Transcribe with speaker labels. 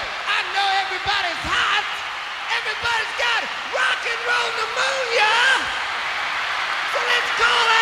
Speaker 1: I know everybody's hot. Everybody's got rock and roll pneumonia. So let's call
Speaker 2: it.